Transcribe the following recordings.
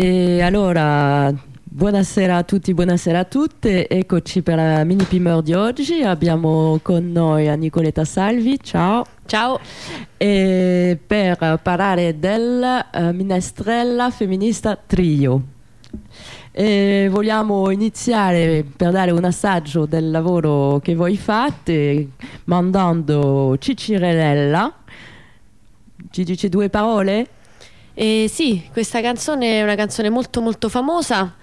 E allora, buonasera a tutti, buonasera a tutte, eccoci per la mini primer di oggi, abbiamo con noi Nicoletta Salvi, ciao. Ciao. E per parlare della uh, eh, minestrella femminista Trio. E vogliamo iniziare per dare un assaggio del lavoro che voi fate mandando Cicirella. Ci dice due parole? E sì, questa canzone è una canzone molto molto famosa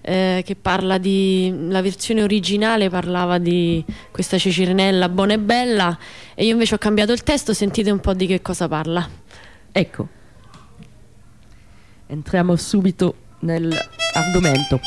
eh, che parla di... la versione originale parlava di questa cicirinella buona e bella e io invece ho cambiato il testo, sentite un po' di che cosa parla. Ecco, entriamo subito nell'argomento.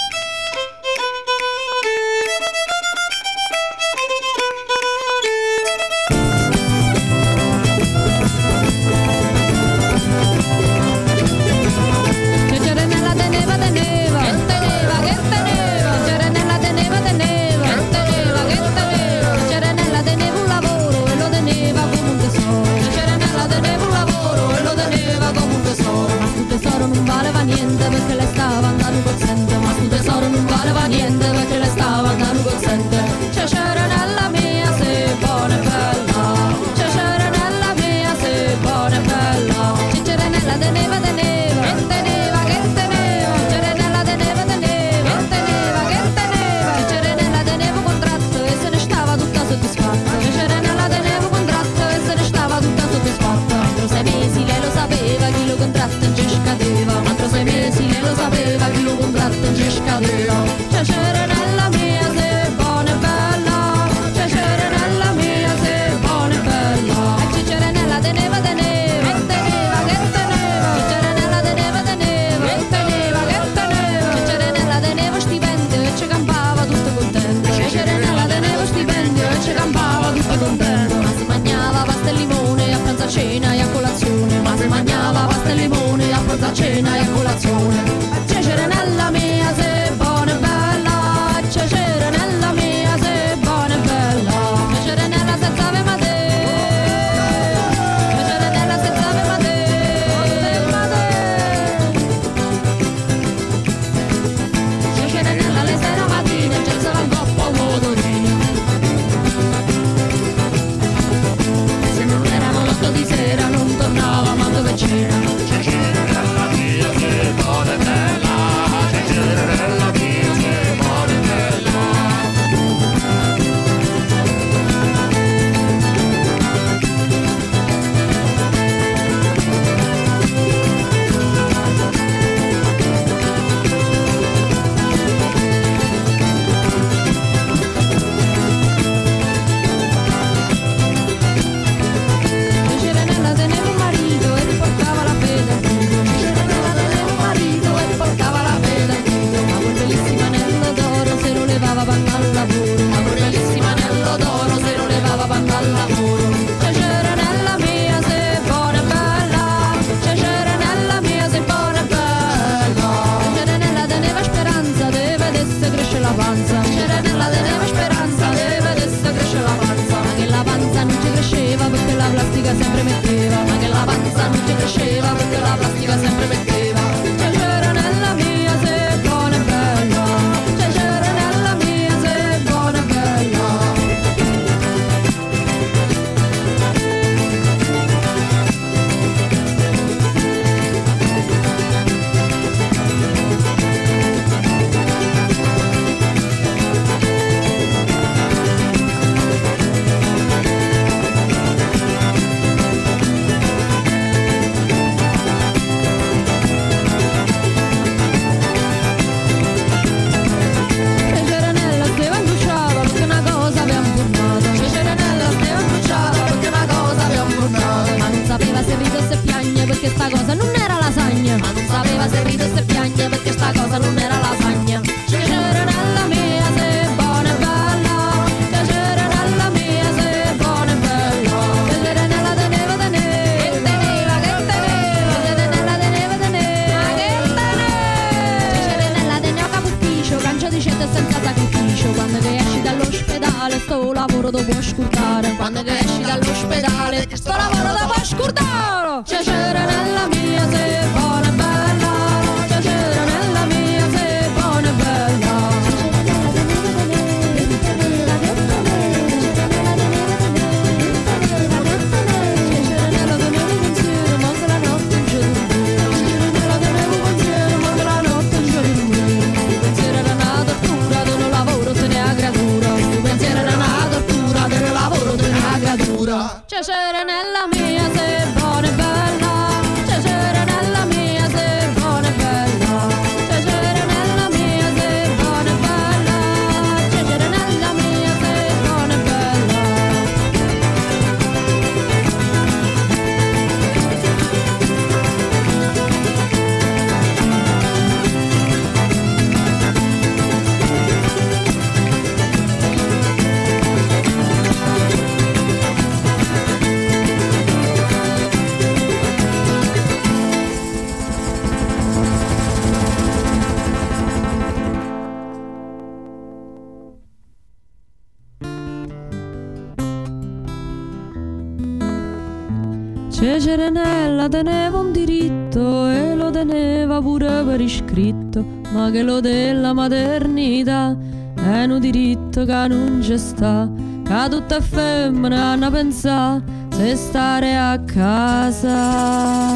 Cerenella teneva un diritto e lo teneva pure per iscritto, ma che lo della maternità è un diritto che non c'è sta, che tutte femmine hanno pensato se stare a casa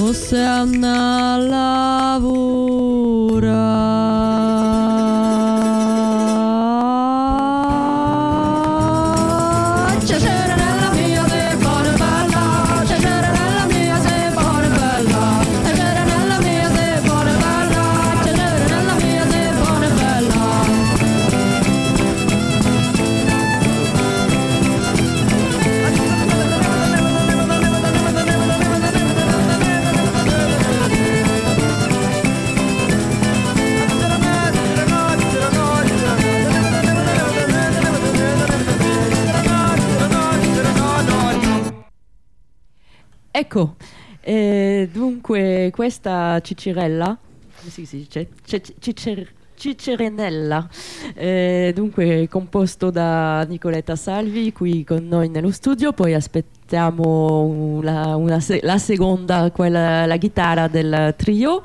o se andare a lavorare. Ecco, eh, dunque questa Cicirella, come si dice? C- Cicer- Cicerenella, eh, dunque composto da Nicoletta Salvi qui con noi nello studio, poi aspettiamo la, una la seconda, quella, la chitarra del trio.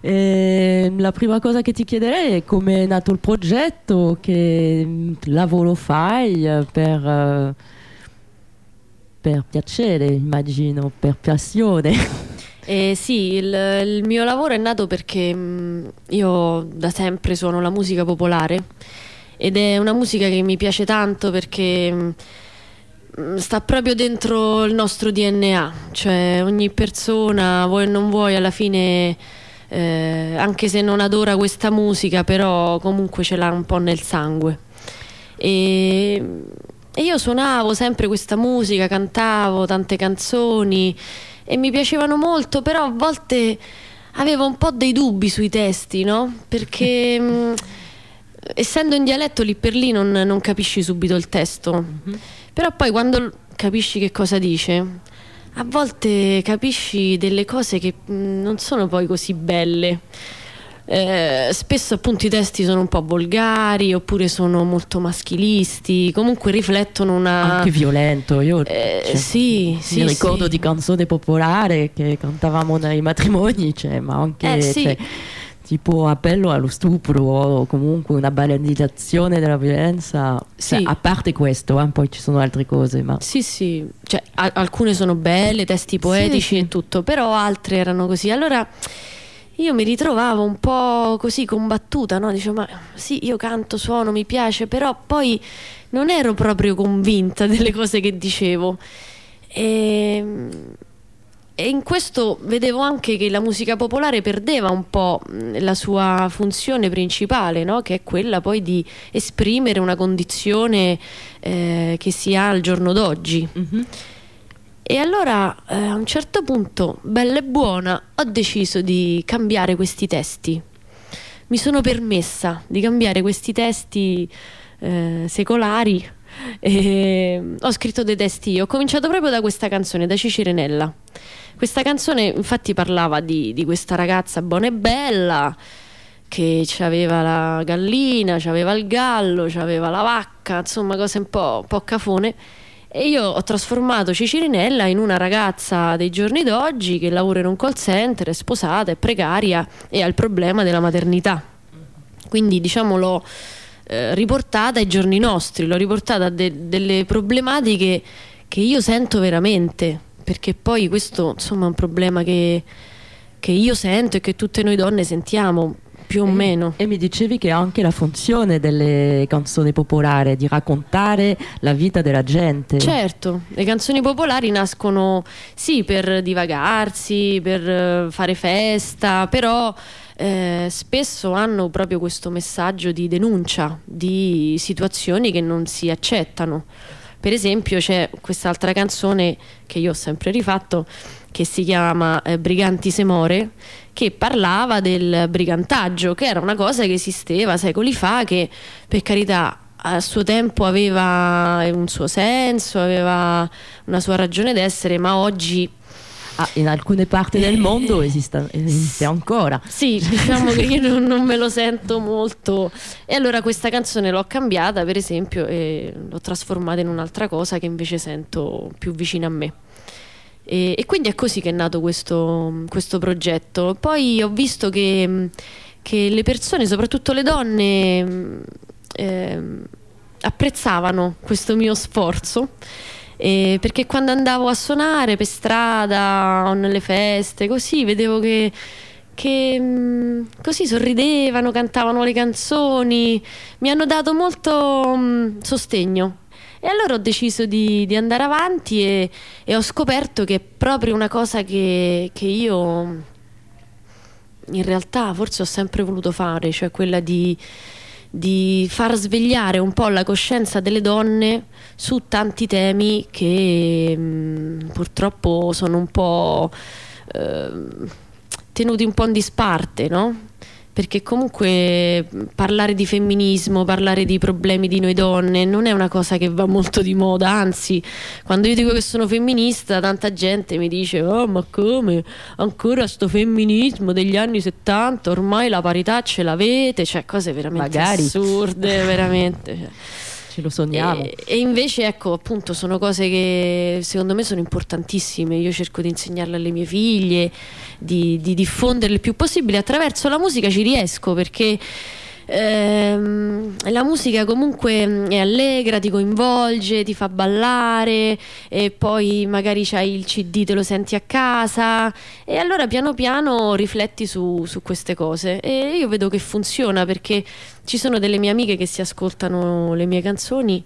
Eh, la prima cosa che ti chiederei è come è nato il progetto, che lavoro fai eh, per... per piacere, immagino, per passione. Eh, sì, il, il mio lavoro è nato perché mh, io da sempre suono la musica popolare ed è una musica che mi piace tanto perché mh, mh, sta proprio dentro il nostro DNA, cioè ogni persona, vuoi o non vuoi, alla fine, eh, anche se non adora questa musica, però comunque ce l'ha un po' nel sangue. E, e io suonavo sempre questa musica, cantavo tante canzoni e mi piacevano molto, però a volte avevo un po' dei dubbi sui testi, no? Perché mh, essendo in dialetto lì per lì non, non capisci subito il testo, però poi quando capisci che cosa dice, a volte capisci delle cose che mh, non sono poi così belle. Eh, spesso appunto i testi sono un po' volgari oppure sono molto maschilisti, comunque riflettono una... Anche violento. Io Eh, cioè, sì, sì, mi ricordo sì. di canzone popolare che cantavamo nei matrimoni, cioè, ma anche Eh, sì. cioè, tipo appello allo stupro o comunque una banalizzazione della violenza. Cioè, Sì. a parte questo, eh, poi ci sono altre cose, ma Sì, sì, cioè, alcune sono belle, testi poetici sì. e tutto, però altre erano così. Allora io mi ritrovavo un po' così combattuta, no? Dicevo, ma sì, io canto, suono, mi piace, però poi non ero proprio convinta delle cose che dicevo. E, e in questo vedevo anche che la musica popolare perdeva un po' la sua funzione principale, no? che è quella poi di esprimere una condizione eh, che si ha al giorno d'oggi. Mhm. E allora eh, a un certo punto, bella e buona, ho deciso di cambiare questi testi. Mi sono permessa di cambiare questi testi eh, secolari e ho scritto dei testi io. Ho cominciato proprio da questa canzone, da Cicirenella. Questa canzone infatti parlava di, di questa ragazza buona e bella che aveva la gallina, aveva il gallo, aveva la vacca, insomma cose un po', un po' cafone. E io ho trasformato Cicirinella in una ragazza dei giorni d'oggi che lavora in un call center, è sposata, è precaria e ha il problema della maternità. Quindi diciamo l'ho eh, riportata ai giorni nostri, l'ho riportata a de- delle problematiche che io sento veramente, perché poi questo insomma è un problema che, che io sento e che tutte noi donne sentiamo più o E- meno. E mi dicevi che anche la funzione delle canzoni popolari è di raccontare la vita della gente. Certo, le canzoni popolari nascono sì per divagarsi, per eh, fare festa, però eh, spesso hanno proprio questo messaggio di denuncia di situazioni che non si accettano. Per esempio c'è quest'altra canzone che io ho sempre rifatto che si chiama eh, Briganti se more che parlava del brigantaggio, che era una cosa che esisteva secoli fa, che per carità a suo tempo aveva un suo senso, aveva una sua ragione d'essere, ma oggi Ah, in alcune parti del mondo esiste, esiste ancora. sì, diciamo che io non, non me lo sento molto. E allora questa canzone l'ho cambiata, per esempio, e l'ho trasformata in un'altra cosa che invece sento più vicina a me. E, e quindi è così che è nato questo, questo progetto. Poi ho visto che, che le persone, soprattutto le donne, eh, apprezzavano questo mio sforzo. Eh, perché quando andavo a suonare per strada o nelle feste, così vedevo che, che mh, così sorridevano, cantavano le canzoni, mi hanno dato molto mh, sostegno. E allora ho deciso di, di andare avanti e, e, ho scoperto che è proprio una cosa che, che io in realtà forse ho sempre voluto fare, cioè quella di di far svegliare un po' la coscienza delle donne su tanti temi che mh, mm, purtroppo sono un po' eh, tenuti un po' in disparte, no? Perché comunque parlare di femminismo, parlare di problemi di noi donne non è una cosa che va molto di moda, anzi quando io dico che sono femminista tanta gente mi dice oh ma come ancora sto femminismo degli anni 70, ormai la parità ce l'avete, cioè cose veramente Magari. assurde, veramente. Cioè ce lo sogniamo. E, e, invece, ecco, appunto, sono cose che secondo me sono importantissime. Io cerco di insegnarle alle mie figlie, di, di diffonderle il più possibile. Attraverso la musica ci riesco perché ehm, la musica comunque mm, è allegra, ti coinvolge, ti fa ballare e poi magari c'hai il CD, te lo senti a casa. E allora piano piano rifletti su, su queste cose. E io vedo che funziona perché ci sono delle mie amiche che si ascoltano le mie canzoni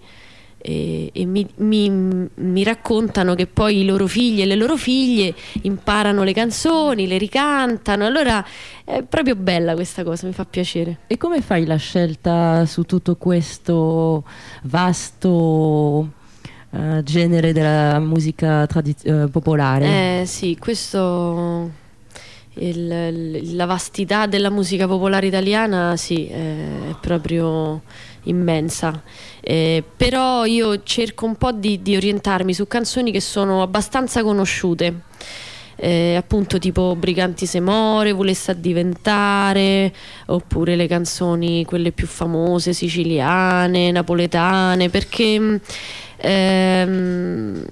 e, e mi, mi, mi, raccontano che poi i loro figli e le loro figlie imparano le canzoni, le ricantano. Allora è proprio bella questa cosa, mi fa piacere. E come fai la scelta su tutto questo vasto uh, genere della musica uh, popolare? Eh sì, questo... Il, la vastità della musica popolare italiana sì, è proprio immensa. Eh, però io cerco un po' di, di, orientarmi su canzoni che sono abbastanza conosciute. Eh, appunto tipo Briganti se more, Volesse diventare oppure le canzoni quelle più famose siciliane, napoletane perché ehm,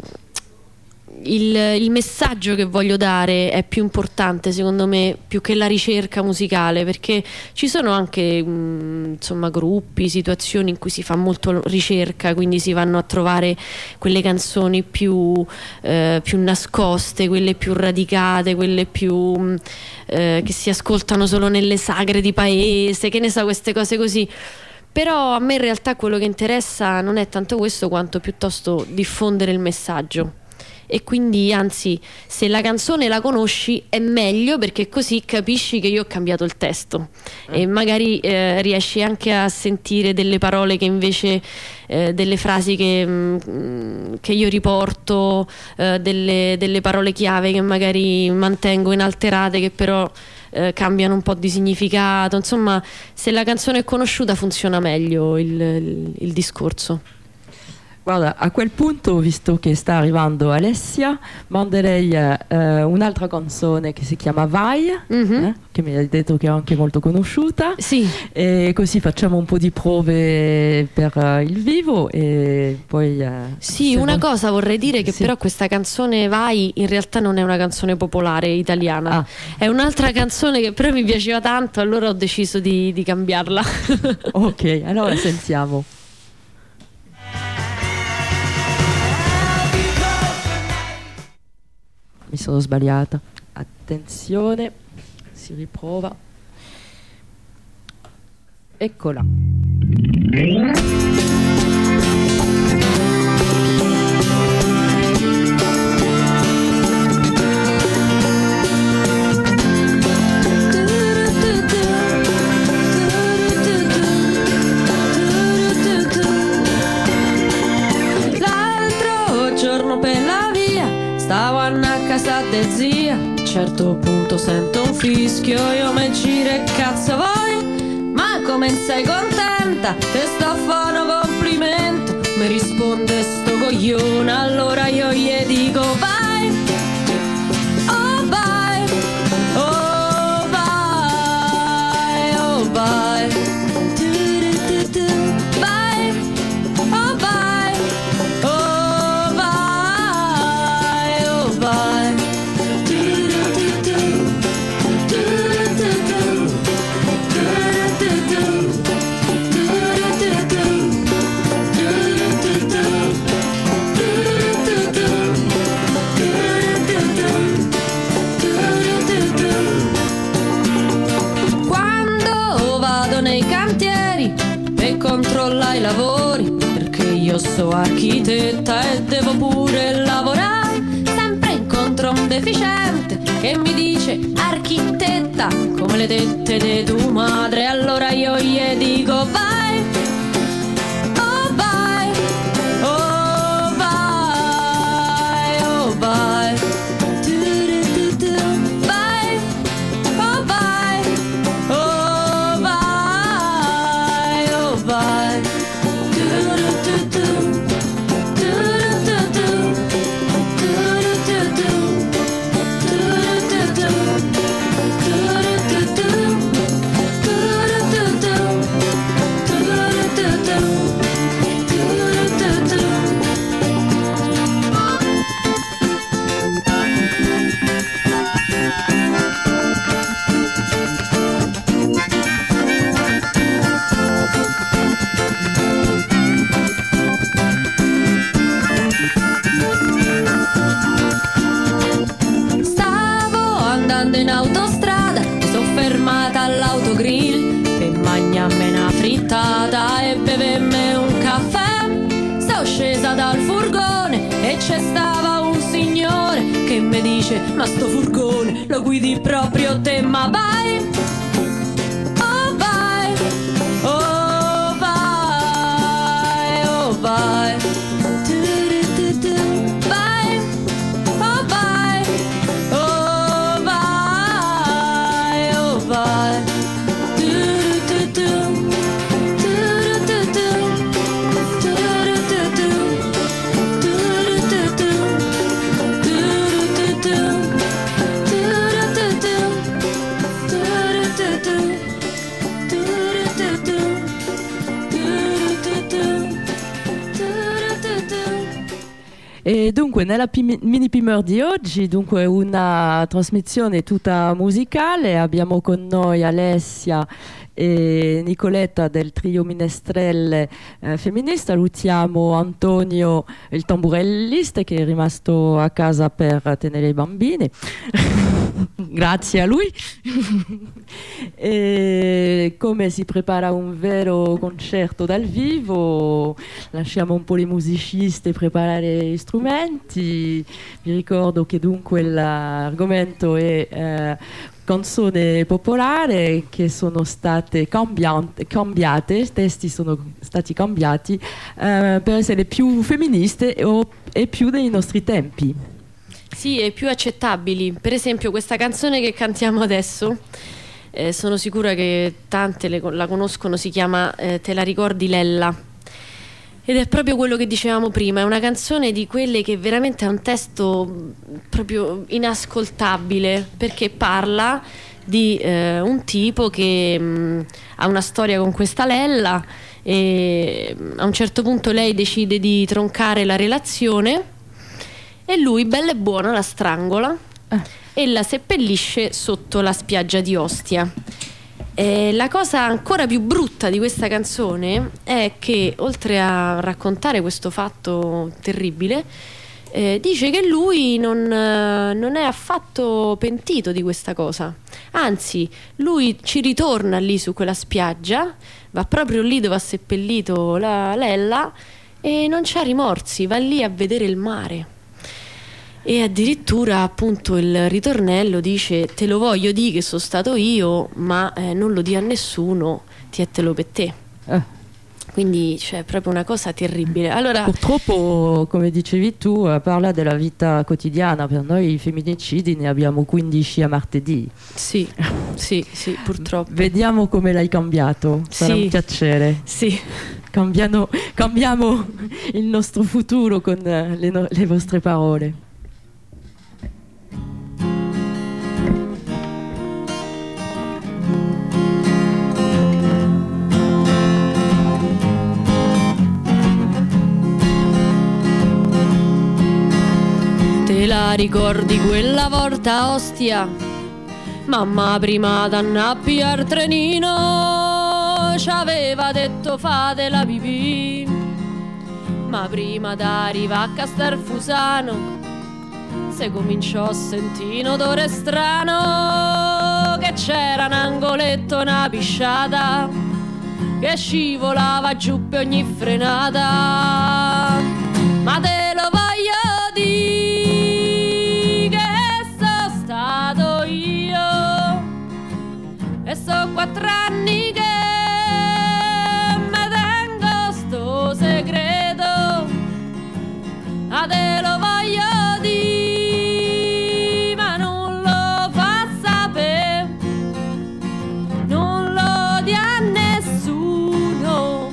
il, il, messaggio che voglio dare è più importante secondo me più che la ricerca musicale perché ci sono anche mh, mm, insomma gruppi, situazioni in cui si fa molto ricerca quindi si vanno a trovare quelle canzoni più, eh, più nascoste, quelle più radicate, quelle più mm, eh, che si ascoltano solo nelle sagre di paese, che ne so queste cose così. Però a me in realtà quello che interessa non è tanto questo quanto piuttosto diffondere il messaggio e quindi anzi se la canzone la conosci è meglio perché così capisci che io ho cambiato il testo. Eh. e magari eh, riesci anche a sentire delle parole che invece eh, delle frasi che, mh, mm, che io riporto eh, delle, delle parole chiave che magari mantengo inalterate che però eh, cambiano un po' di significato. Insomma se la canzone è conosciuta funziona meglio il, il, il discorso Guarda, a quel punto, visto che sta arrivando Alessia, manderei eh, un'altra canzone che si chiama Vai, mm-hmm. eh, che mi hai detto che è anche molto conosciuta. Sì. E così facciamo un po' di prove per uh, il vivo e poi... Uh, sì, una vuoi... cosa vorrei dire che sì. però questa canzone Vai in realtà non è una canzone popolare italiana, ah. è un'altra canzone che però mi piaceva tanto, allora ho deciso di, di cambiarla. ok, allora sentiamo. Mi sono sbagliata. Attenzione, si riprova. Eccola. Casa de zia. A un certo punto sento un fischio, io me giro cazzo vuoi? Ma come sei contenta? Te sto a fare un complimento. Mi risponde sto coglione, allora io gli dico vai. Io so architetta e devo pure lavorare. Sempre incontro un deficiente che mi dice architetta come le tette di tua madre. Allora io gli dico vai. Dice: Ma sto furgone lo guidi proprio te, ma vai! Dunque, nella mini primer di oggi, dunque una trasmissione tutta musicale, abbiamo con noi Alessia e Nicoletta del trio minestrelle eh, femminista, salutiamo Antonio il tamburellista che è rimasto a casa per tenere i bambini. Grazie a lui. e come si prepara un vero concerto dal vivo, lasciamo un po' le musicisti preparare gli strumenti. Vi ricordo che dunque l'argomento è eh, canzone popolare che sono state cambiate, i testi sono stati cambiati eh, per essere più femministe o- e più dei nostri tempi. Sì, e più accettabili. Per esempio, questa canzone che cantiamo adesso, eh, sono sicura che tante le- la conoscono, si chiama eh, Te la ricordi Lella. Ed è proprio quello che dicevamo prima, è una canzone di quelle che veramente ha un testo mh, proprio inascoltabile, perché parla di eh, un tipo che mh, ha una storia con questa Lella e mh, a un certo punto lei decide di troncare la relazione e lui, bella e buona, la strangola e la seppellisce sotto la spiaggia di Ostia. E la cosa ancora più brutta di questa canzone è che, oltre a raccontare questo fatto terribile, eh, dice che lui non, eh, non è affatto pentito di questa cosa. Anzi, lui ci ritorna lì su quella spiaggia, va proprio lì dove ha seppellito la Lella e non c'ha rimorsi, va lì a vedere il mare. E addirittura appunto il ritornello dice te lo voglio di che sono stato io, ma eh, non lo di a nessuno, tietelo per te. Eh. Quindi c'è proprio una cosa terribile. Allora, Purtroppo, come dicevi tu, eh, parla della vita quotidiana. Per noi i femminicidi ne abbiamo 15 a martedì. sì, sì, sì, purtroppo. Vediamo come l'hai cambiato. Sarà Sì. un piacere. Sì, Cambiano- cambiamo il nostro futuro con eh, le, no- le vostre parole. La ricordi quella volta Ostia? Mamma prima d'annappi al trenino ci aveva detto fate la pipì ma prima d'arrivare a Castelfusano se cominciò a sentire un odore strano che c'era un angoletto, una pisciata che scivolava giù per ogni frenata. Ma te lo voglio e so quattro anni che me tengo sto segreto. Ma te lo voglio dire, ma non lo fa sapere, non lo dia a nessuno,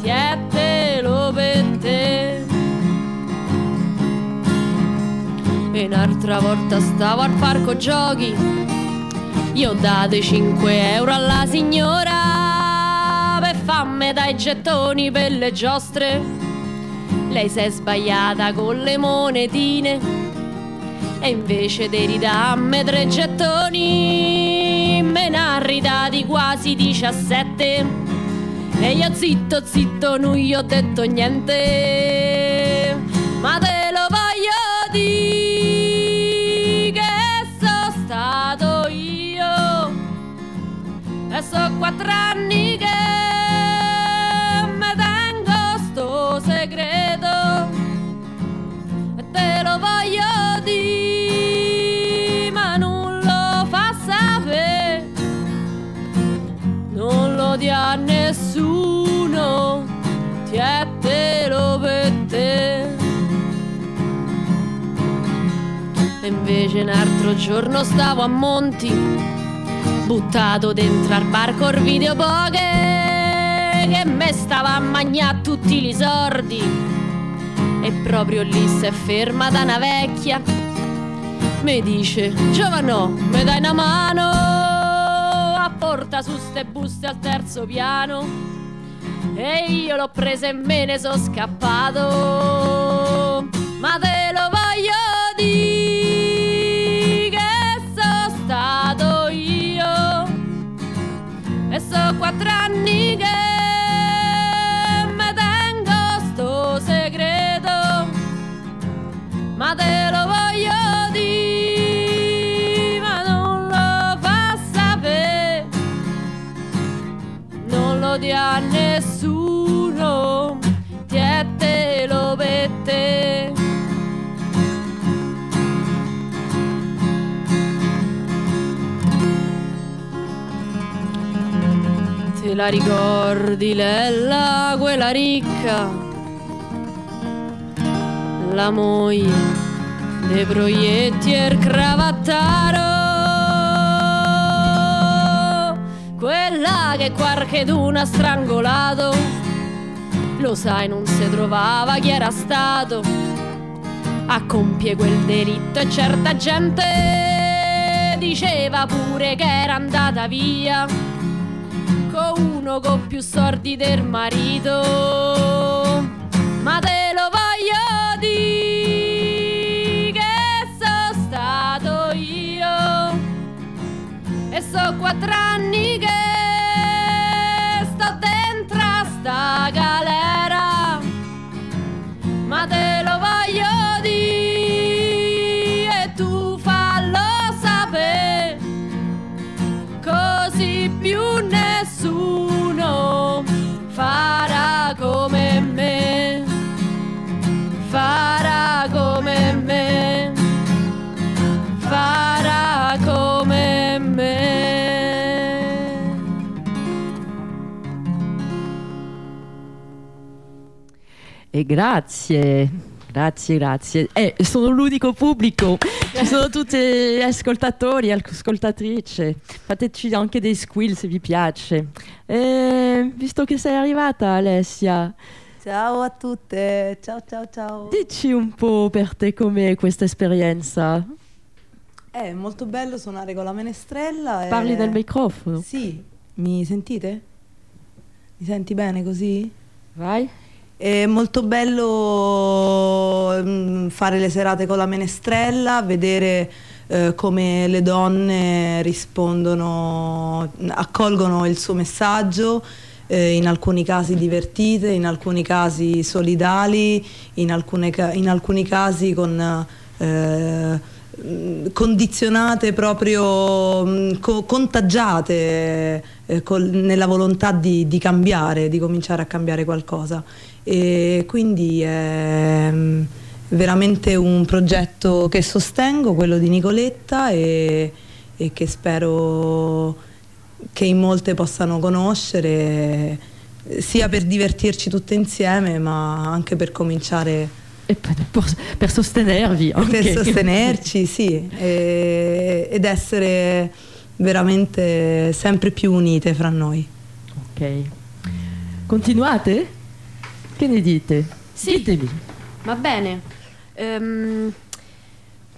tientelo per te. E un'altra volta stavo al parco giochi, io ho dato i 5 euro alla signora per farmi dai gettoni per le giostre. Lei si è sbagliata con le monetine e invece di ridarmi tre gettoni me ne ha ridati quasi 17 e io zitto zitto non gli ho detto niente quattro anni che me tengo sto segreto. E te lo voglio dire ma non lo fa sapere. Non lo dia a nessuno tientelo per te. E invece un altro giorno stavo a Monti buttato dentro al bar col video poche che me stava a mangiare tutti i sordi. E proprio lì si è fermata una vecchia. Mi dice giovano mi dai una mano? A porta su ste buste al terzo piano. E io l'ho presa e me ne sono scappato. Ma te lo e so quattro anni che me tengo sto segreto ma te la ricordi Lella, quella ricca? La moglie dei proietti e il cravattaro. Quella che qualcheduno ha strangolato. Lo sai non si trovava chi era stato. A compiere quel delitto e certa gente Diceva pure che era andata via con uno con più sordi del marito. Ma te lo voglio dire che sono stato io e so quattro anni che sto dentro a sta galera. E grazie, grazie, grazie. Eh, sono l'unico pubblico, ci sono tutti gli ascoltatori, ascoltatrici. Fateci anche dei squill se vi piace. Eh, visto che sei arrivata, Alessia, Ciao a tutte, ciao ciao ciao. dici un po' per te com'è questa esperienza. È molto bello suonare con la menestrella. e- Parli del microfono. Sì, mi sentite? Mi senti bene così? Vai. È molto bello mm, fare le serate con la menestrella, vedere eh, come le donne rispondono, accolgono il suo messaggio, eh, in alcuni casi divertite, in alcuni casi solidali, in, alcune in alcuni casi con eh, mh, condizionate proprio, mh, co- contagiate eh, col- nella volontà di, di cambiare, di cominciare a cambiare qualcosa. E quindi è mh, veramente un progetto che sostengo, quello di Nicoletta, e, e che spero che in molte possano conoscere, sia per divertirci tutte insieme, ma anche per cominciare E per, per- per sostenervi. per anche. sostenerci, sì, e- ed essere veramente sempre più unite fra noi. Ok. Continuate? Che ne dite? Sì. Ditemi. Va bene. Ehm,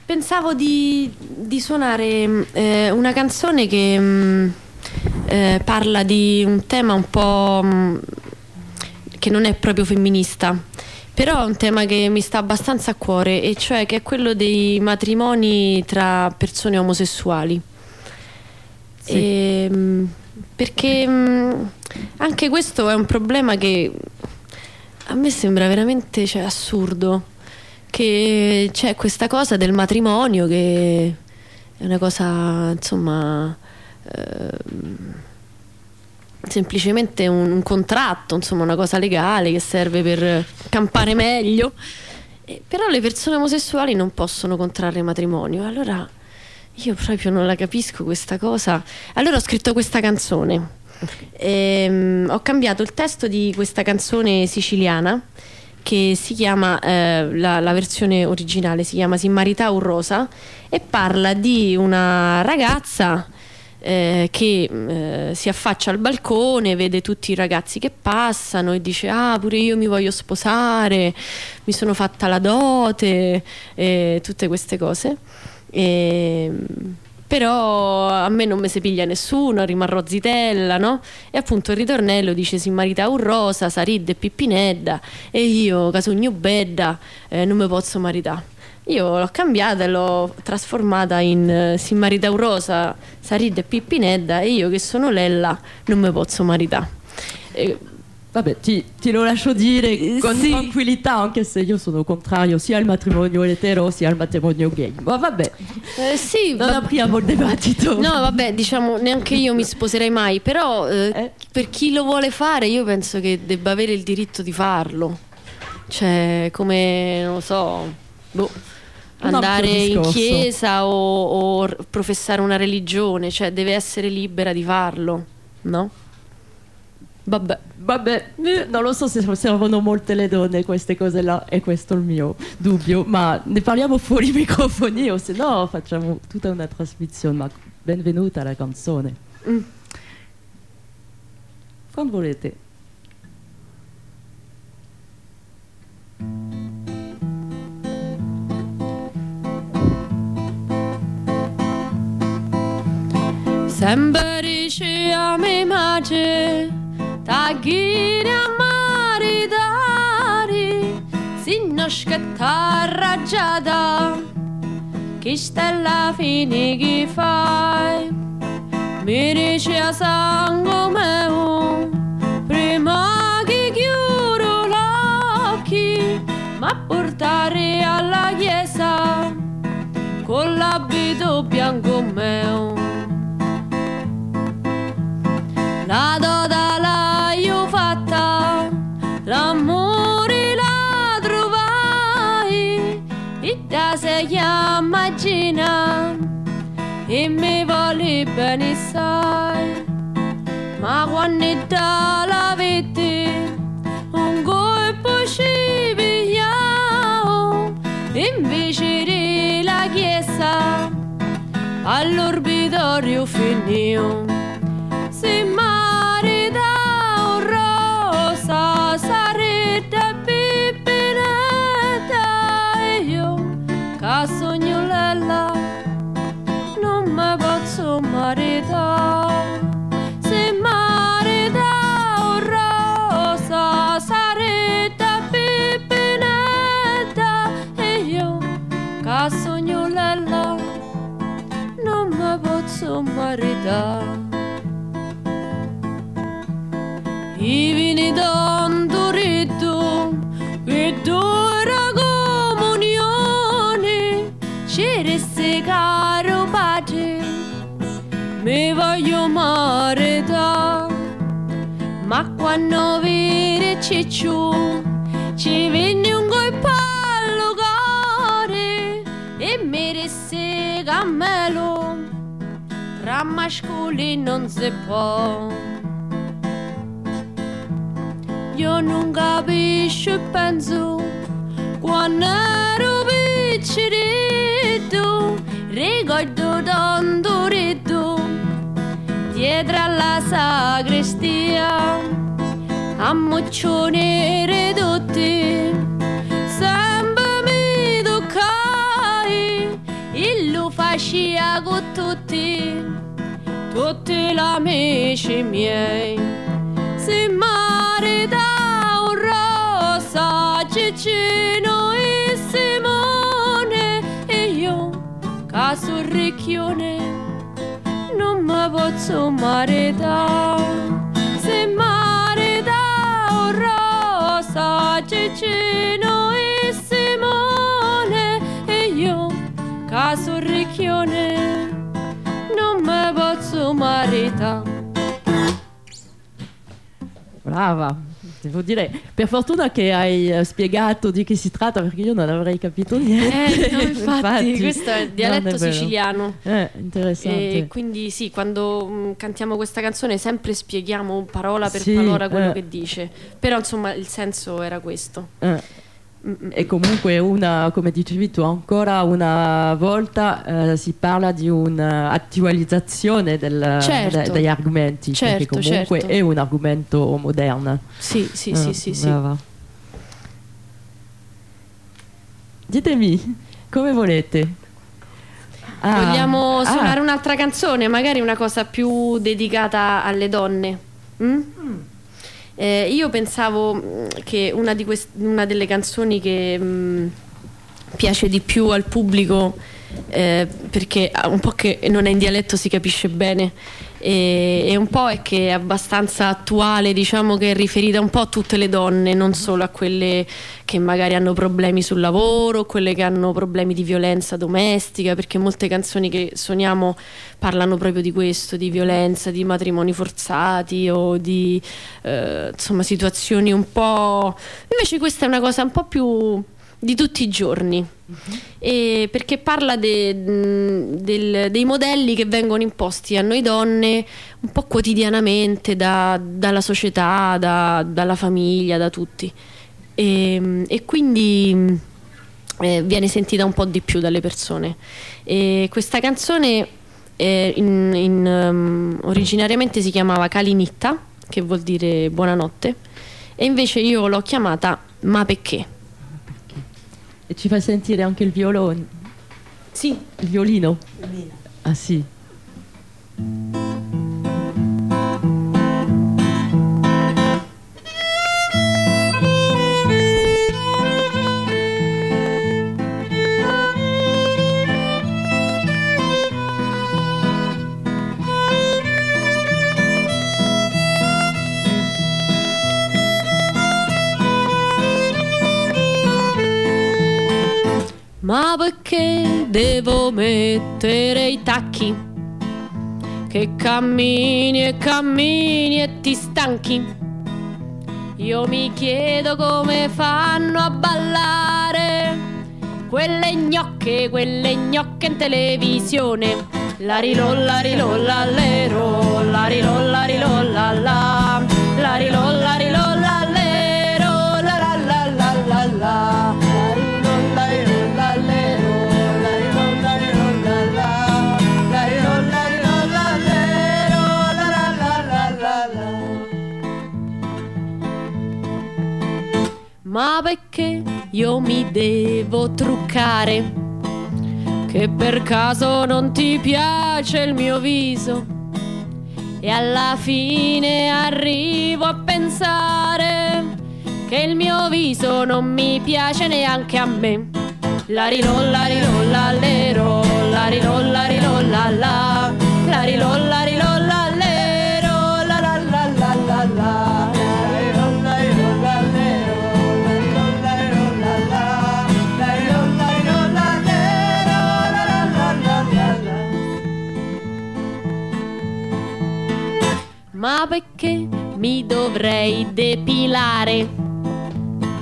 pensavo di, di suonare eh, una canzone che mm, eh, parla di un tema un po' mm, che non è proprio femminista, però è un tema che mi sta abbastanza a cuore, e cioè che è quello dei matrimoni tra persone omosessuali. Sì. Ehm, perché mm, anche questo è un problema che a me sembra veramente cioè, assurdo. Che c'è questa cosa del matrimonio che è una cosa insomma ehm, semplicemente un, un contratto insomma una cosa legale che serve per campare meglio. Eh, però le persone omosessuali non possono contrarre matrimonio. Allora io proprio non la capisco questa cosa allora ho scritto questa canzone Ehm, ho cambiato il testo di questa canzone siciliana che si chiama, eh, la, la versione originale si chiama Simmarità Urrosa e parla di una ragazza eh, che eh, si affaccia al balcone, vede tutti i ragazzi che passano e dice ah pure io mi voglio sposare, mi sono fatta la dote, e tutte queste cose. E, però a me non mi si piglia nessuno, rimarrò zitella, no? E appunto il ritornello dice si marita un rosa, saridde e pippinedda e io, casugno bedda, eh, non mi posso maritare. Io l'ho cambiata e l'ho trasformata in eh, si marita un rosa, saridde e pippinedda e io che sono Lella non mi posso maritare. E- Vabbè, ti, ti lo lascio dire Eh, con sì. tranquillità, anche se io sono contrario sia al matrimonio etero sia al matrimonio gay. Ma vabbè, eh, sì, non va- apriamo il dibattito. No, vabbè, diciamo, neanche io mi sposerei mai, però eh, Eh? per chi lo vuole fare io penso che debba avere il diritto di farlo. Cioè, come, non lo so, boh, andare in chiesa o, o professare una religione, cioè deve essere libera di farlo, no? Vabbè. Vabbè, eh, non lo so se servono molte le donne queste cose là, e questo è il mio dubbio, ma ne parliamo fuori i microfoni o se no facciamo tutta una trasmissione, ma benvenuta alla canzone. Mm. Quando volete. Sempre scatta raggiata, che stella fine che fai? Mi dice a sangue mio, prima che chiudo l'occhi, ma portare alla chiesa, con l'abito bianco mio. Bene sai. Ma quando la vedi, un colpo ci pigliamo, invece della chiesa, all'orbitorio finio. Si e d'ora comunione ci reste voglio maritare ma quando vede cicciù ci viene un colpallo cuore e mi disse cammelo tra mascoli non si può io non capisco e penso quando ero piccerito ricordo tanto riddo dietro alla sagrestia a moccioni ridotti sempre mi toccai e lo faceva con tutti tutti gli amici miei si marita un rosa Cicino e Simone e io caso ricchione non mi posso maritare se marita un rosa Cicino e Simone e io caso ricchione non mi posso maritare Brava. Devo dire, per fortuna che hai eh, spiegato di che si tratta perché io non avrei capito niente. Eh, no, infatti, questo è il dialetto vero. siciliano. Eh, interessante. E quindi sì, quando mm, cantiamo questa canzone sempre spieghiamo parola per Sì, parola quello eh. che dice. Però insomma il senso era questo. Eh. E comunque una, come dicevi tu, ancora una volta eh, si parla di un'attualizzazione del- Certo. de- degli argomenti, perché Certo, comunque certo. è un argomento moderno. Sì, sì, Eh, sì, sì, sì. brava. Ditemi, come volete? Ah, Vogliamo ah, suonare un'altra canzone, magari una cosa più dedicata alle donne. Mm? Eh, io pensavo mm, che una, quest- una delle canzoni che mm, piace di più al pubblico, eh, perché ha un po' che non è in dialetto si capisce bene, e, e un po' è che è abbastanza attuale, diciamo che è riferita un po' a tutte le donne, non solo a quelle che magari hanno problemi sul lavoro, quelle che hanno problemi di violenza domestica, perché molte canzoni che suoniamo parlano proprio di questo, di violenza, di matrimoni forzati o di eh, insomma situazioni un po'... Invece questa è una cosa un po' più di tutti i giorni, E perché parla de- del- dei modelli che vengono imposti a noi donne un po' quotidianamente da- dalla società, da- dalla famiglia, da tutti. E, e quindi eh, viene sentita un po' di più dalle persone. E questa canzone eh, in- in, um, originariamente si chiamava Kalinitta, che vuol dire buonanotte, e invece io l'ho chiamata Ma perché? E ci fai sentire anche il violone, Sì, il violino? Ah sì. Ma perché devo mettere i tacchi? Che cammini e cammini e ti stanchi? Io mi chiedo come fanno a ballare quelle gnocche, quelle gnocche in televisione. La rilolla, rilolla, lero, la rilolla, rilolla, la, la Ma perché io mi devo truccare? Che per caso non ti piace il mio viso? E alla fine arrivo a pensare che il mio viso non mi piace neanche a me. La rilolla, rilolla, lero, la rilolla, rilolla, la, la rilolla, Ma perché mi dovrei depilare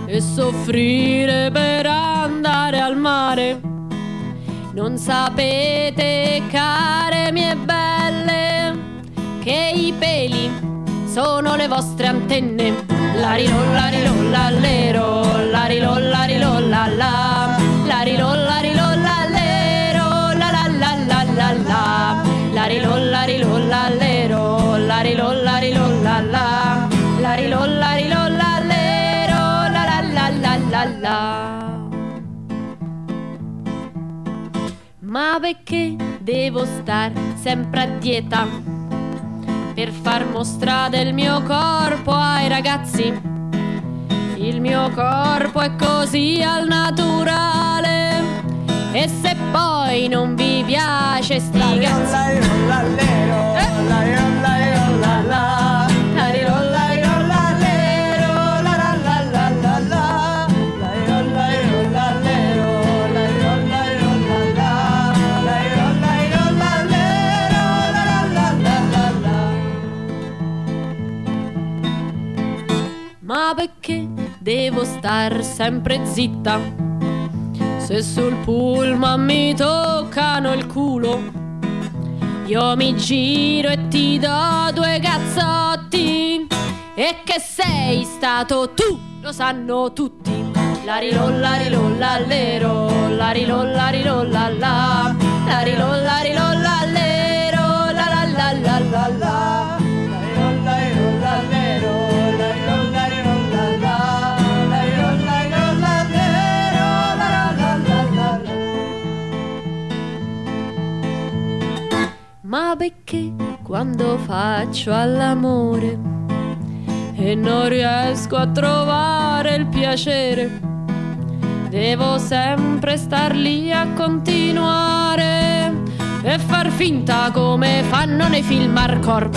e soffrire per andare al mare? Non sapete, care mie belle, che i peli sono le vostre antenne. La rilolla lero, la rilolla rilolla la, la Ma perché devo star sempre a dieta? Per far mostra del mio corpo ai ragazzi. Il mio corpo è così al naturale. E se poi non vi piace sti cazzi. Ma devo star sempre zitta? Se sul pullman mi toccano il culo, io mi giro e ti do due cazzotti. E che sei stato tu, lo sanno tutti. La rilolla rilolla lero, la rilolla rilolla la, la rilolla rilolla Ma perché quando faccio all'amore e non riesco a trovare il piacere, devo sempre star lì a continuare e far finta come fanno nei film hardcore.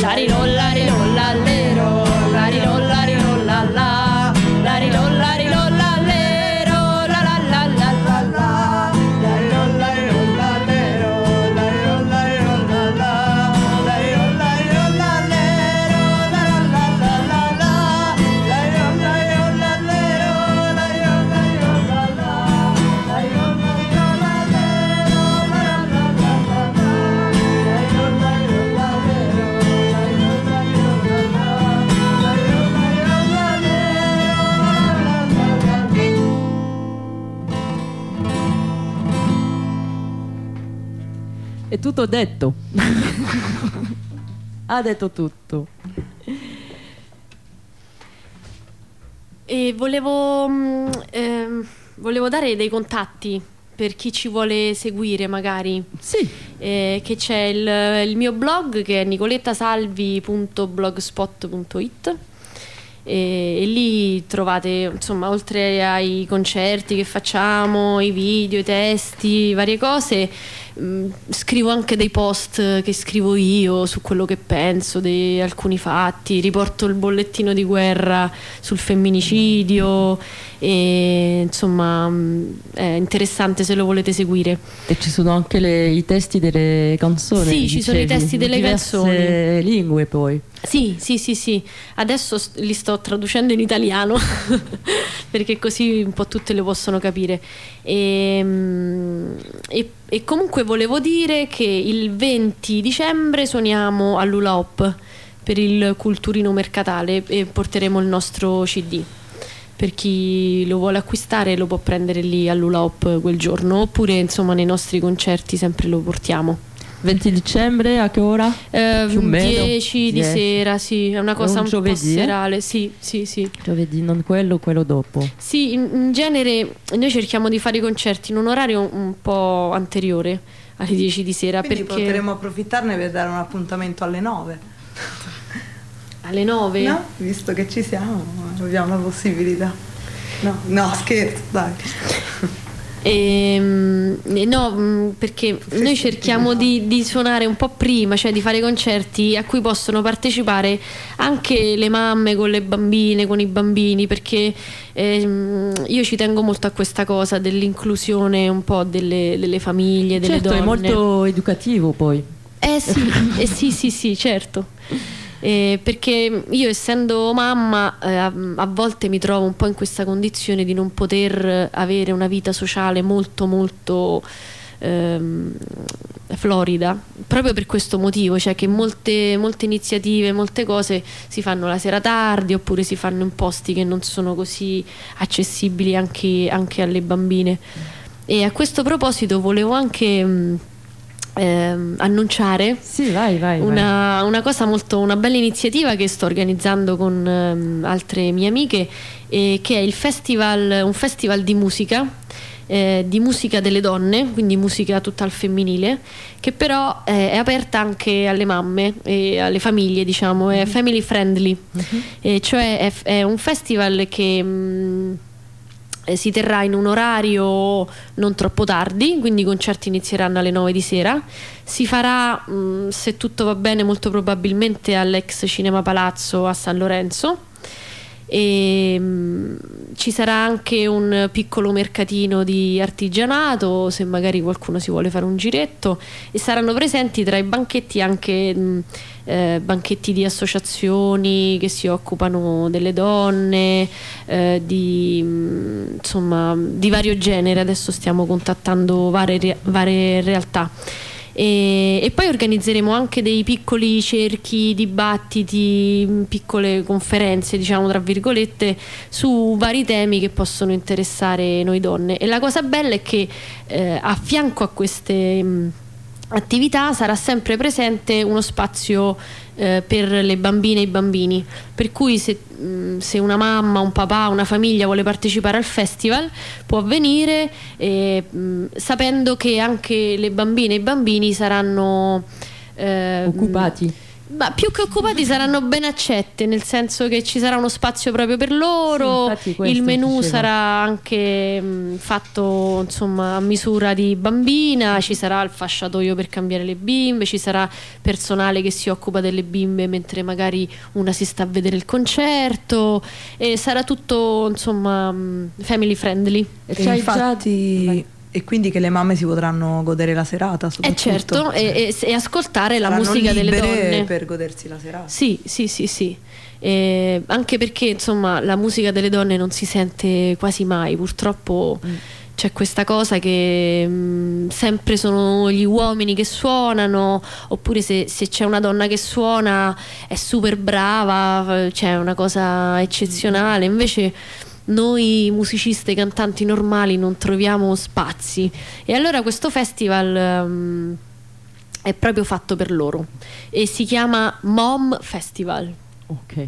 La rilolla rilolla lero, la rilolla rilolla la, la È tutto detto. ha detto tutto. E volevo, mm, ehm, volevo dare dei contatti per chi ci vuole seguire magari. Sì, Eh, che c'è il, il mio blog che è nicolettasalvi.blogspot.it e, e lì trovate insomma oltre ai concerti che facciamo, i video, i testi, varie cose mh, scrivo anche dei post che scrivo io su quello che penso di alcuni fatti, riporto il bollettino di guerra sul femminicidio e insomma mh, è interessante se lo volete seguire. e ci sono anche le- i testi delle canzoni. Sì, ci sono i dicevi, testi delle canzoni. lingue poi. Sì, sì, sì, sì. Adesso li sto traducendo in italiano perché così un po' tutte le possono capire. E, mm, e- e comunque volevo dire che il 20 dicembre suoniamo all'Ula Hop per il Culturino Mercatale e porteremo il nostro CD. Per chi lo vuole acquistare lo può prendere lì all'Ula Hop quel giorno oppure insomma nei nostri concerti sempre lo portiamo. 20 dicembre a che ora? Eh, Più o meno. 10 di Dieci. sera, sì, è una cosa un un, po' giovedì, eh? serale, sì, sì, sì. Giovedì, non quello, quello dopo. Sì, in, in genere noi cerchiamo di fare i concerti in un orario un po' anteriore alle 10 di sera Quindi perché potremmo approfittarne per dare un appuntamento alle 9. alle 9 No? Visto che ci siamo, abbiamo la possibilità. No, no, scherzo, dai. Ehm, eh, no, mh, perché noi cerchiamo di, di suonare un po' prima, cioè di fare concerti a cui possono partecipare anche le mamme con le bambine, con i bambini, perché ehm, io ci tengo molto a questa cosa dell'inclusione un po' delle, delle famiglie, delle certo, donne. è molto educativo poi. Eh sì, eh sì, sì, sì, certo. Eh, perché io essendo mamma eh, a, a volte mi trovo un po' in questa condizione di non poter avere una vita sociale molto molto ehm, florida proprio per questo motivo cioè che molte, molte iniziative molte cose si fanno la sera tardi oppure si fanno in posti che non sono così accessibili anche, anche alle bambine. E a questo proposito volevo anche mh, ehm, annunciare Sì, vai, vai. vai. una, una cosa molto, una bella iniziativa che sto organizzando con ehm, altre mie amiche, eh, che è il festival, un festival di musica, eh, di musica delle donne, quindi musica tutta al femminile, che però eh, è aperta anche alle mamme e alle famiglie, diciamo, è family friendly, Eh, cioè è, è un festival che... mh, eh, si terrà in un orario non troppo tardi, quindi i concerti inizieranno alle 9 di sera. Si farà, mh, se tutto va bene, molto probabilmente all'ex Cinema Palazzo a San Lorenzo. E, mh, ci sarà anche un piccolo mercatino di artigianato se magari qualcuno si vuole fare un giretto e saranno presenti tra i banchetti anche mh, eh, banchetti di associazioni che si occupano delle donne eh, di, mh, insomma, di vario genere adesso stiamo contattando varie, varie realtà e, e poi organizzeremo anche dei piccoli cerchi, dibattiti, mh, piccole conferenze, diciamo tra virgolette, su vari temi che possono interessare noi donne. E la cosa bella è che eh, a fianco a queste mh, attività sarà sempre presente uno spazio eh, per le bambine e i bambini. Per cui se, mh, se una mamma, un papà, una famiglia vuole partecipare al festival può venire eh, mh, sapendo che anche le bambine e i bambini saranno eh, Occupati. Ma più che occupati saranno ben accette, nel senso che ci sarà uno spazio proprio per loro, Sì, infatti il menù sarà anche mh, fatto insomma a misura di bambina, ci sarà il fasciatoio per cambiare le bimbe, ci sarà personale che si occupa delle bimbe mentre magari una si sta a vedere il concerto e sarà tutto insomma mh, family friendly. E E c'hai già- infatti, vai. E quindi che le mamme si potranno godere la serata, E soprattutto. certo, e, e- e ascoltare la Saranno musica delle donne. per godersi la serata. Sì, sì, sì, sì. Eh, anche perché insomma la musica delle donne non si sente quasi mai, purtroppo c'è questa cosa che mh, sempre sono gli uomini che suonano, oppure se, se c'è una donna che suona è super brava, c'è una cosa eccezionale, invece noi musiciste, cantanti normali non troviamo spazi e allora questo festival... ehm, è proprio fatto per loro e si chiama Mom Festival. Ok.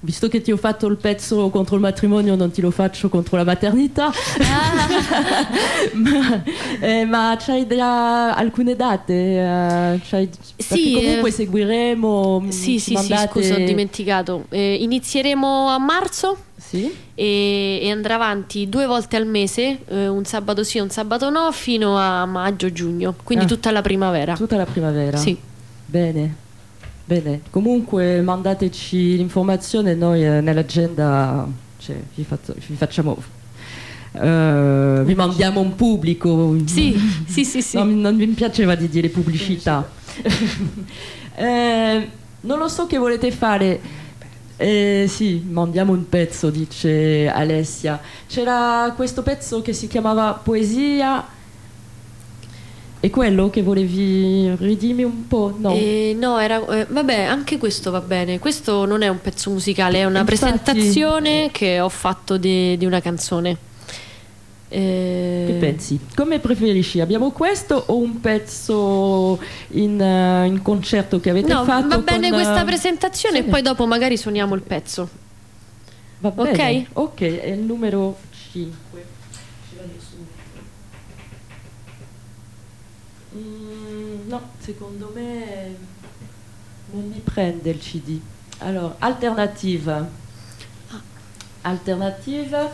Visto che ti ho fatto il pezzo contro il matrimonio, non ti lo faccio contro la maternità. ma, eh, ma c'hai alcune date? eh, c'hai- Sì, comunque eh, seguiremo. mm, Sì, sì, sì, mandate- scusa, ho dimenticato. Eh, inizieremo a marzo Sì? e, e andrà avanti due volte al mese, eh, un sabato sì e un sabato no, fino a maggio-giugno, quindi Ah. tutta la primavera. Tutta la primavera. Sì. Bene. Bene. Comunque mandateci l'informazione, noi eh, nell'agenda cioè, vi, fatto- vi facciamo. eh, vi mandiamo un pubblico. Sì, sì, sì, sì. Non, non mi piaceva di dire pubblicità. Eh, non lo so che volete fare. Eh, sì, mandiamo un pezzo, dice Alessia. C'era questo pezzo che si chiamava Poesia. E quello che volevi ridimmi un po'? No. Eh, no, era, eh, vabbè, anche questo va bene. Questo non è un pezzo musicale, è una Infatti- presentazione che ho fatto di, di una canzone. Eh, Che pensi? Come preferisci? Abbiamo questo o un pezzo in, eh, in concerto che avete No, fatto? va bene con, questa eh, presentazione sì. e poi dopo magari suoniamo il pezzo. Va ok? bene. Ok, è il numero 5. Mm, no, secondo me non mi prende il CD. Allora, alternativa. Alternativa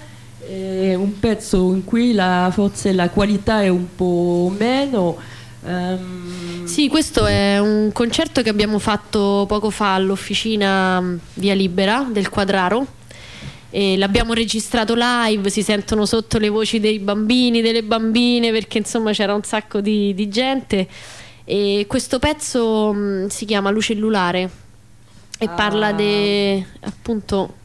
è un pezzo in cui la, forse la qualità è un po' meno. ehm, Sì, questo è un concerto che abbiamo fatto poco fa all'officina mh, Via Libera del Quadraro. E l'abbiamo registrato live, si sentono sotto le voci dei bambini, delle bambine, perché insomma c'era un sacco di, di gente. E questo pezzo mh, si chiama Lucellulare E parla Ah. di appunto Eh,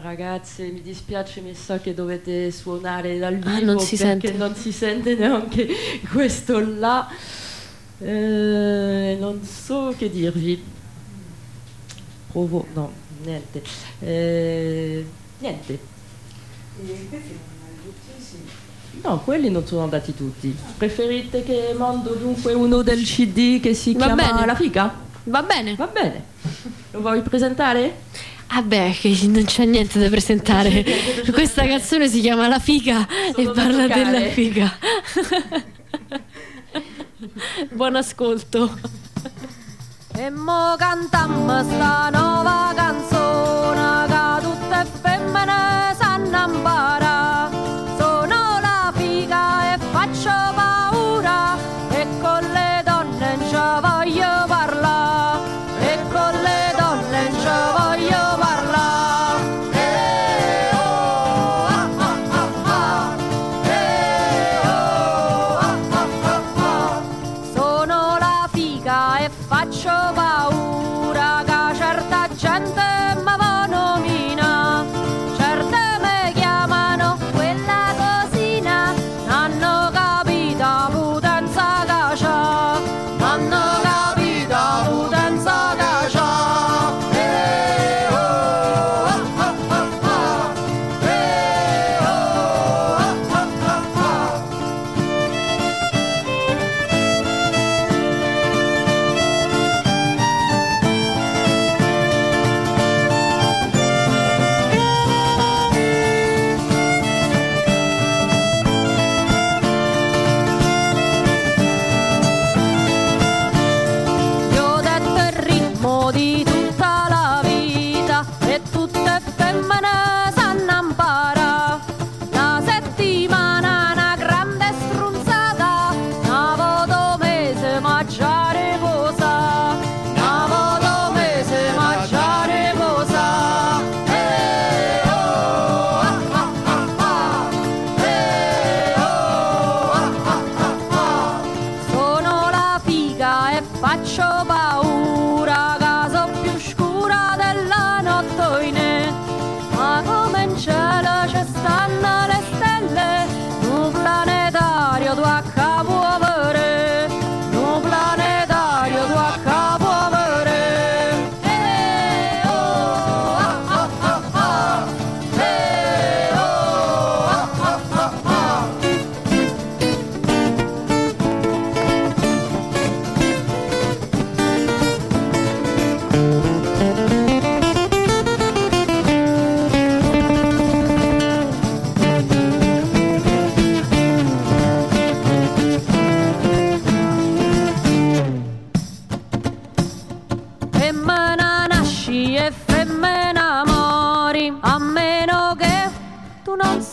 ragazze, mi dispiace, mi sa che dovete suonare dal vivo Ah, non si perché sente. non si sente neanche questo là. Eh, non so che dirvi. Provo, no, niente. Eh, niente. No, quelli non sono andati tutti. Preferite che mando dunque uno del CD che si Va chiama bene. La figa? Va bene. Va bene. Lo vuoi presentare? Ah beh, che non c'è niente da presentare. Questa canzone si chiama La figa e Solo da parla della figa. Buon ascolto. E mo cantammo sta nuova canzone che tutte femmine sanno imparare.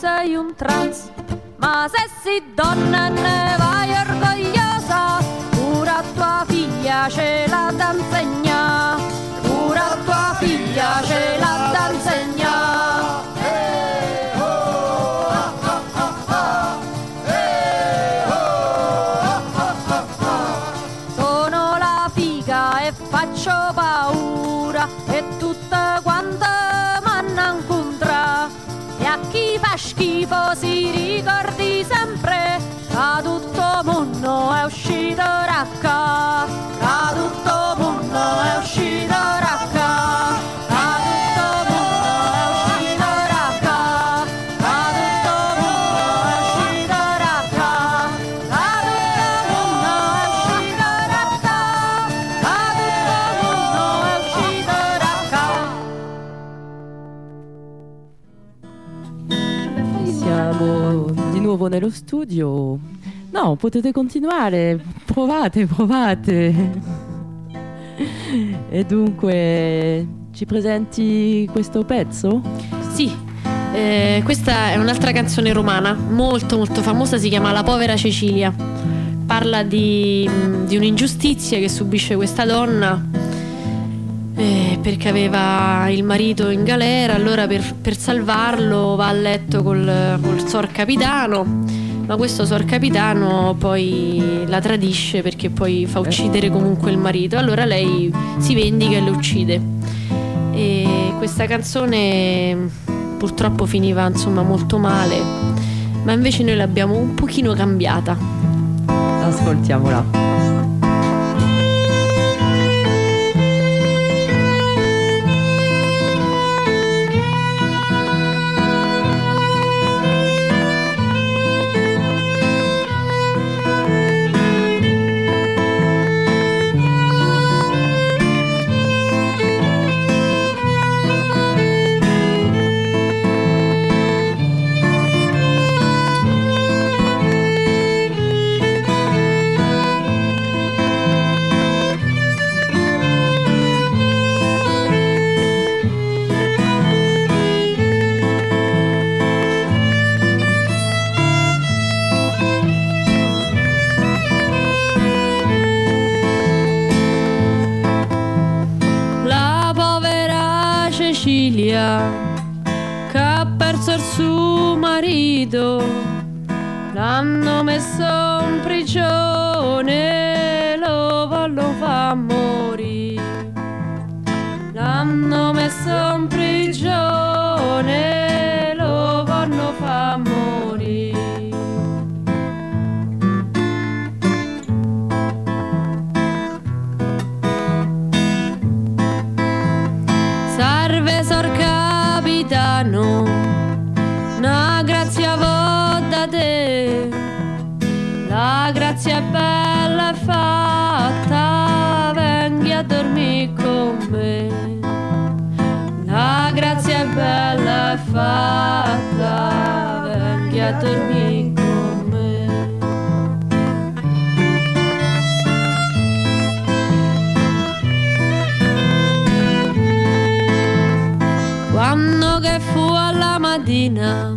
Sei un trans. Ma se si donna ne vai orgogliosa, pure tua figlia ce l'ha da nello studio. No, potete continuare. Provate, provate. E dunque, ci presenti questo pezzo? Sì, eh, questa è un'altra canzone romana, molto molto famosa, si chiama La povera Cecilia. Parla di, di un'ingiustizia che subisce questa donna perché aveva il marito in galera, allora per, per salvarlo va a letto col, col sor capitano ma questo sor capitano poi la tradisce perché poi fa eh. uccidere comunque il marito. Allora lei si vendica e lo uccide. E questa canzone purtroppo finiva insomma molto male ma invece noi l'abbiamo un pochino cambiata. Ascoltiamola. Giulia che ha perso il suo marito. L'hanno messo in prigione lo vanno a morire. L'hanno messo in prigione. mattina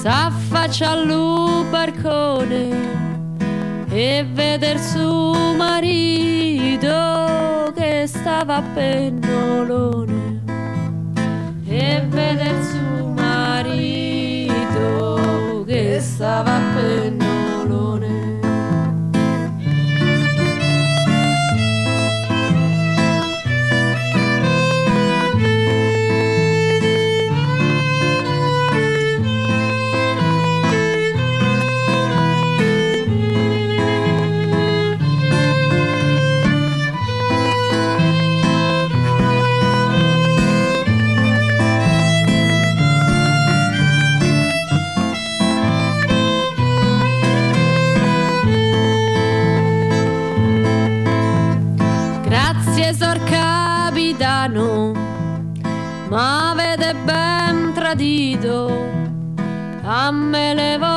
s'affaccia al barcone e vede il suo marito che stava a pennolone e vede il suo marito che stava a pennolone me levanto.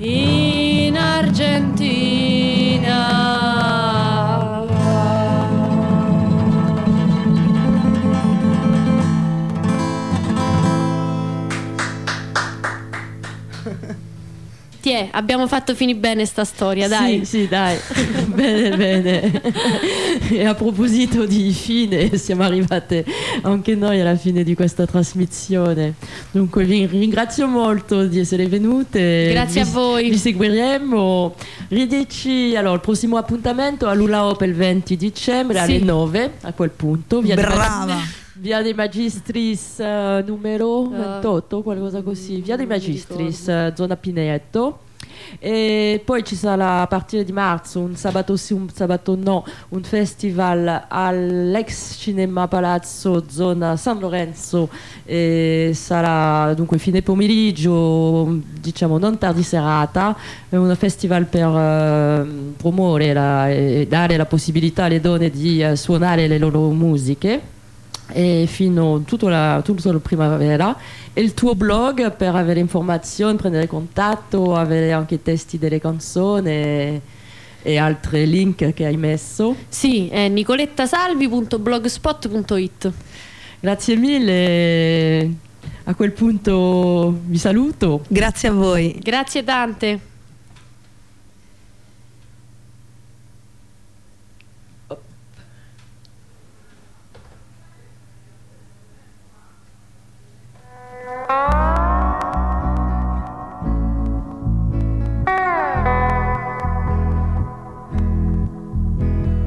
In Argentina Tiè, abbiamo fatto fini bene sta storia, dai. Sì, sì, dai. bene, bene. e a proposito di fine, siamo arrivate anche noi alla fine di questa trasmissione. Dunque vi ringrazio molto di essere venute. Grazie Vi- a voi. Vi seguiremo. Ridici allora, il prossimo appuntamento a Lula Op il 20 dicembre Sì. alle 9 a quel punto. Via Brava. Via dei Magistris eh, numero Eh, 28, qualcosa così. Via dei Magistris, eh, zona Pineto. E poi ci sarà a partire di marzo, un sabato sì, un sabato no, un festival all'ex Cinema Palazzo, zona San Lorenzo. E sarà dunque fine pomeriggio, diciamo non tardi serata. È un festival per eh, promuovere la- e dare la possibilità alle donne di eh, suonare le loro musiche fino tutta la, tutta la primavera e il tuo blog per avere informazioni, prendere contatto, avere anche i testi delle canzoni e, e altri link che hai messo. Sì, è nicolettasalvi.blogspot.it. Grazie mille, a quel punto vi saluto. Grazie a voi. Grazie tante. Música